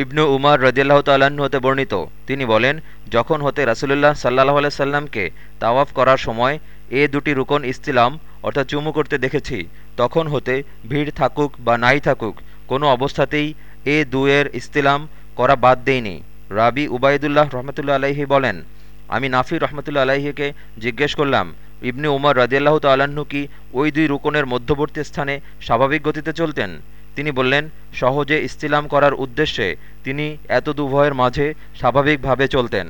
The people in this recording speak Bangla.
ইবনু উমার রদিয়াল্লাহ তাল্লাহ্ন হতে বর্ণিত। তিনি বলেন, যখন হতে রাসুলুল্লাহ সাল্লাহ আলাইসাল্লামকে তাওয়াফ করার সময় এ দুটি রুকন ইস্তিলাম, অর্থাৎ চুমু করতে দেখেছি, তখন হতে ভিড় থাকুক বা নাই থাকুক, কোনো অবস্থাতেই এ দুয়ের ইস্তিলাম করা বাদ দেয়নি রাবি উবায়দুল্লাহ রহমতুল্লা আলাইহি বলেন, আমি নাফি রহমতুল্লা আলাইহিকে জিজ্ঞেস করলাম, ইবনে উমর রদিয়াল্লাহ তাল্লাহ্ন কি ওই দুই রুকনের মধ্যবর্তী স্থানে স্বাভাবিক গতিতে চলতেন? তিনি বললেন সহজে ইস্তিলাম করার উদ্দেশ্যে তিনি এত দুভয়ের মাঝে স্বাভাবিকভাবে চলতেন।